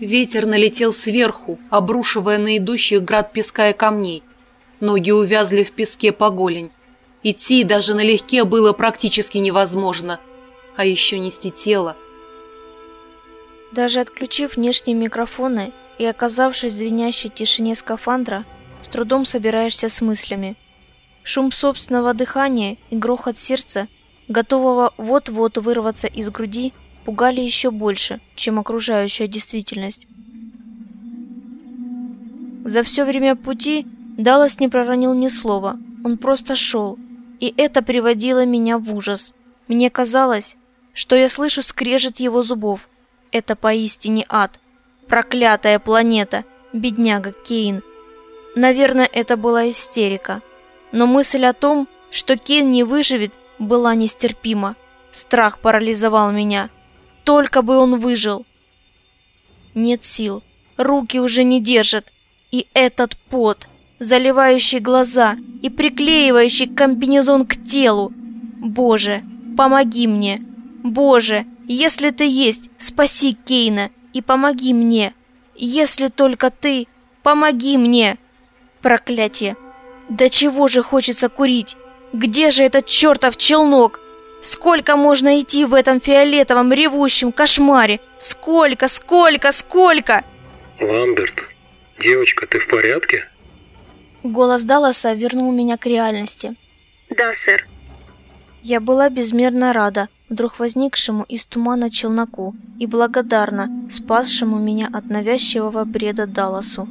Ветер налетел сверху, обрушивая на идущих град песка и камней. Ноги увязли в песке по голень. Идти даже налегке было практически невозможно. А еще нести тело. Даже отключив внешние микрофоны и оказавшись в звенящей тишине скафандра, с трудом собираешься с мыслями. Шум собственного дыхания и грохот сердца, готового вот-вот вырваться из груди, пугали еще больше, чем окружающая действительность. За все время пути Даллас не проронил ни слова, он просто шел, и это приводило меня в ужас. Мне казалось, что я слышу скрежет его зубов. Это поистине ад. Проклятая планета, бедняга Кейн. Наверное, это была истерика. Но мысль о том, что Кейн не выживет, была нестерпима. Страх парализовал меня. Только бы он выжил. Нет сил. Руки уже не держат. И этот пот, заливающий глаза и приклеивающий комбинезон к телу. Боже, помоги мне. Боже, если ты есть, спаси Кейна и помоги мне. Если только ты, помоги мне. Проклятие. Да чего же хочется курить? Где же этот чертов челнок? Сколько можно идти в этом фиолетовом ревущем кошмаре? Сколько, сколько, сколько? Ламберт, девочка, ты в порядке? Голос Далласа вернул меня к реальности. Да, сэр. Я была безмерно рада вдруг возникшему из тумана челноку и благодарна спасшему меня от навязчивого бреда Далласу.